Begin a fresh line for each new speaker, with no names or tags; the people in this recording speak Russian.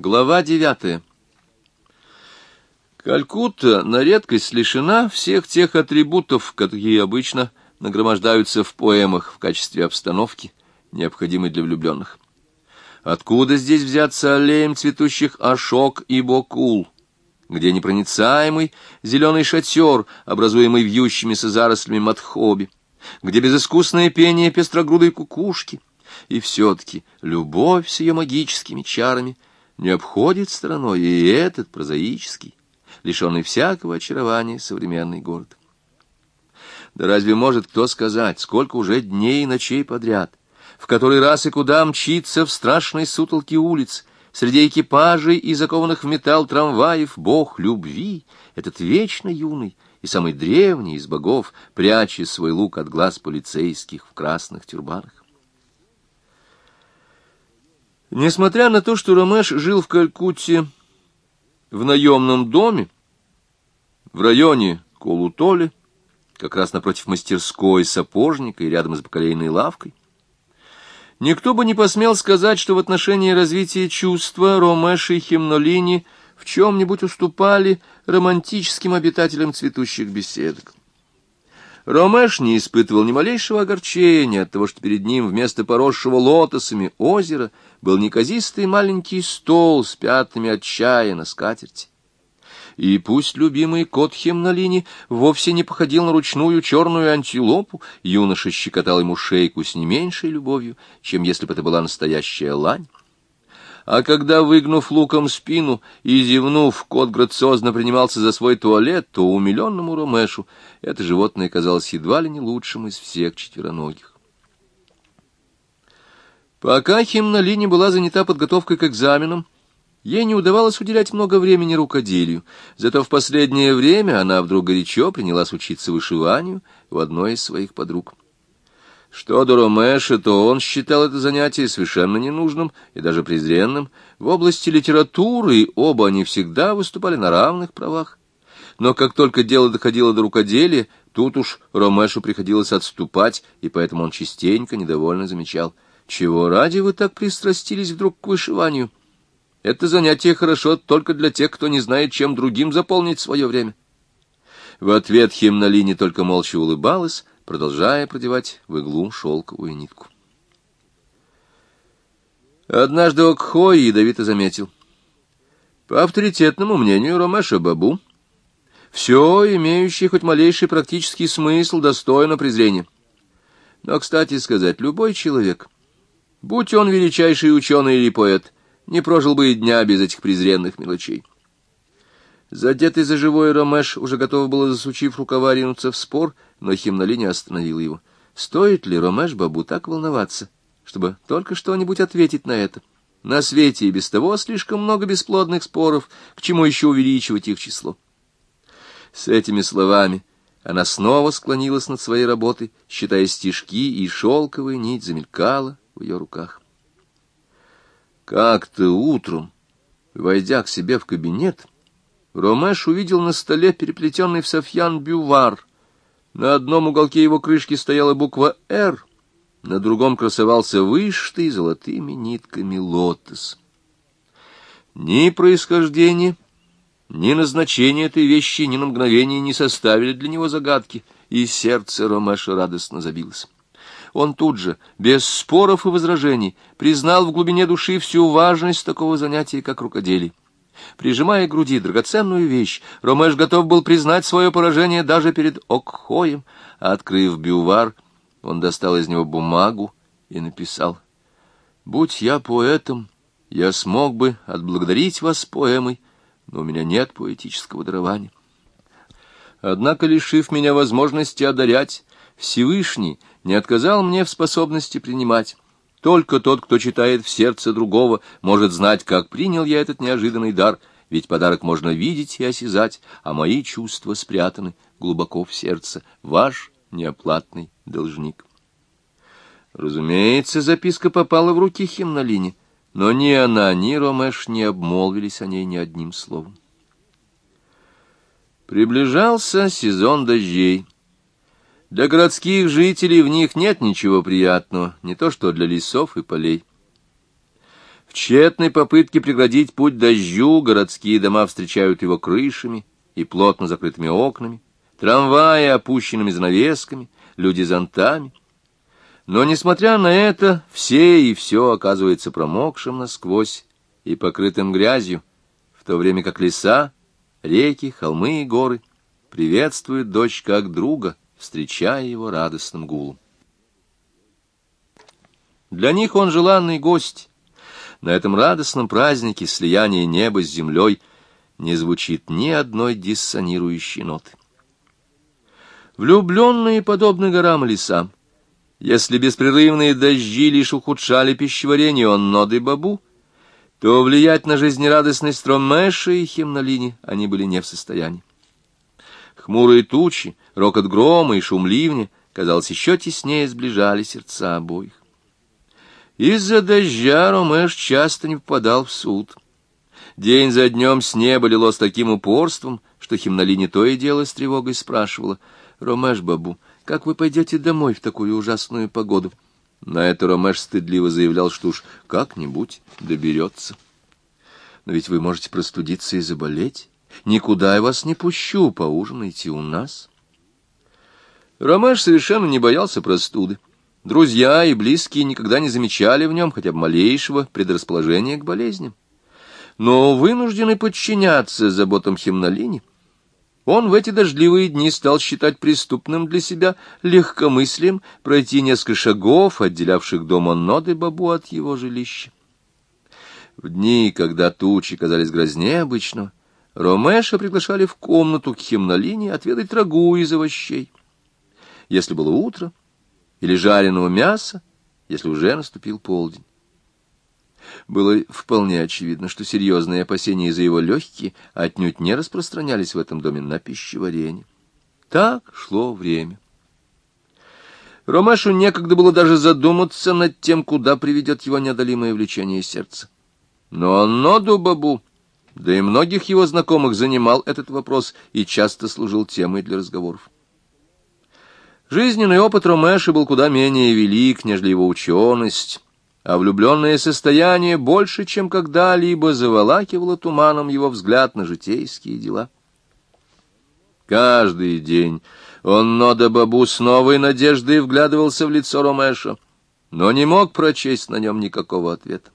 Глава девятая. Калькутта на редкость лишена всех тех атрибутов, какие обычно нагромождаются в поэмах в качестве обстановки, необходимой для влюбленных. Откуда здесь взяться аллеям цветущих ашок и бокул, где непроницаемый зеленый шатер, образуемый вьющимися зарослями матхоби, где безыскусное пение пестрогрудой кукушки, и все-таки любовь с ее магическими чарами — не обходит стороной и этот прозаический, лишенный всякого очарования современный город. Да разве может кто сказать, сколько уже дней и ночей подряд, в который раз и куда мчится в страшной сутолке улиц, среди экипажей и закованных в металл трамваев бог любви, этот вечно юный и самый древний из богов, пряча свой лук от глаз полицейских в красных тюрбанах. Несмотря на то, что Ромеш жил в Калькутте в наемном доме, в районе Колутоли, как раз напротив мастерской сапожника и рядом с бакалейной лавкой, никто бы не посмел сказать, что в отношении развития чувства Ромеш и Химнолини в чем-нибудь уступали романтическим обитателям цветущих беседок. Ромеш не испытывал ни малейшего огорчения от того, что перед ним вместо поросшего лотосами озера был неказистый маленький стол с пятнами от чая на скатерти. И пусть любимый кот Химнолини вовсе не походил на ручную черную антилопу, юноша щекотал ему шейку с не меньшей любовью, чем если бы это была настоящая лань. А когда, выгнув луком спину и зевнув, кот грациозно принимался за свой туалет, то умиленному Ромешу это животное казалось едва ли не лучшим из всех четвероногих. Пока Химнолини была занята подготовкой к экзаменам, ей не удавалось уделять много времени рукоделию, зато в последнее время она вдруг горячо принялась учиться вышиванию у одной из своих подруг. Что до Ромеша, то он считал это занятие совершенно ненужным и даже презренным. В области литературы оба они всегда выступали на равных правах. Но как только дело доходило до рукоделия, тут уж Ромешу приходилось отступать, и поэтому он частенько недовольно замечал. «Чего ради вы так пристрастились вдруг к вышиванию? Это занятие хорошо только для тех, кто не знает, чем другим заполнить свое время». В ответ Химнали только молча улыбалась, продолжая продевать в иглу шелковую нитку. Однажды Окхой ядовито заметил. По авторитетному мнению Ромеша Бабу, все, имеющее хоть малейший практический смысл, достойно презрения. Но, кстати сказать, любой человек, будь он величайший ученый или поэт, не прожил бы и дня без этих презренных мелочей. Задетый за живой Ромеш уже готов было, засучив рукава, ринуться в спор — но Химнали не остановил его. Стоит ли Ромеш Бабу так волноваться, чтобы только что-нибудь ответить на это? На свете и без того слишком много бесплодных споров, к чему еще увеличивать их число? С этими словами она снова склонилась над своей работой, считая стишки, и шелковая нить замелькала в ее руках. Как-то утром, войдя к себе в кабинет, Ромеш увидел на столе переплетенный в софьян бювар — на одном уголке его крышки стояла буква «Р», на другом красовался вышитый золотыми нитками лотос. Ни происхождение, ни назначение этой вещи ни на мгновение не составили для него загадки, и сердце Ромеша радостно забилось. Он тут же, без споров и возражений, признал в глубине души всю важность такого занятия, как рукоделие. Прижимая к груди драгоценную вещь, Ромеш готов был признать свое поражение даже перед Окхоем. Открыв бювар, он достал из него бумагу и написал. «Будь я поэтом, я смог бы отблагодарить вас поэмой, но у меня нет поэтического дарования. Однако, лишив меня возможности одарять, Всевышний не отказал мне в способности принимать». Только тот, кто читает в сердце другого, может знать, как принял я этот неожиданный дар, ведь подарок можно видеть и осязать, а мои чувства спрятаны глубоко в сердце. Ваш неоплатный должник. Разумеется, записка попала в руки Химнолине, но ни она, ни Ромеш не обмолвились о ней ни одним словом. Приближался сезон дождей. Для городских жителей в них нет ничего приятного, не то что для лесов и полей. В тщетной попытке преградить путь дождю городские дома встречают его крышами и плотно закрытыми окнами, трамваи опущенными занавесками, люди зонтами. Но, несмотря на это, все и все оказывается промокшим насквозь и покрытым грязью, в то время как леса, реки, холмы и горы приветствуют дочь как друга, встречая его радостным гулом. Для них он желанный гость. На этом радостном празднике слияния неба с землей не звучит ни одной диссонирующей ноты. Влюбленные подобны горам и лесам. Если беспрерывные дожди лишь ухудшали пищеварение Онноды Бабу, то влиять на жизнерадостность Ромеша и Химнолини они были не в состоянии. Хмурые тучи, рокот грома и шум ливня, казалось, еще теснее сближали сердца обоих. Из-за дождя Ромеш часто не попадал в суд. День за днем с неба лило с таким упорством, что Химнолини то и дело с тревогой спрашивала, «Ромеш, бабу, как вы пойдете домой в такую ужасную погоду? На это Ромеш стыдливо заявлял, что уж как-нибудь доберется. Но ведь вы можете простудиться и заболеть. Никуда я вас не пущу, поужинайте у нас. Ромеш совершенно не боялся простуды. Друзья и близкие никогда не замечали в нем хотя бы малейшего предрасположения к болезням. Но вынуждены подчиняться заботам Химнолини, он в эти дождливые дни стал считать преступным для себя легкомыслием пройти несколько шагов, отделявших дом Анноды Бабу от его жилища. В дни, когда тучи казались грознее обычного, Ромеша приглашали в комнату к химнолине отведать рагу из овощей. Если было утро, или жареного мяса, если уже наступил полдень. Было вполне очевидно, что серьезные опасения за его легкие отнюдь не распространялись в этом доме на пищеварение. Так шло время. Ромашу некогда было даже задуматься над тем, куда приведет его неодолимое влечение сердца. Но Ноду Бабу, да и многих его знакомых занимал этот вопрос и часто служил темой для разговоров. Жизненный опыт Ромеши был куда менее велик, нежели его ученость, а влюбленное состояние больше, чем когда-либо заволакивало туманом его взгляд на житейские дела. Каждый день он, Нода Бабу, с новой надеждой вглядывался в лицо Ромеша, но не мог прочесть на нем никакого ответа.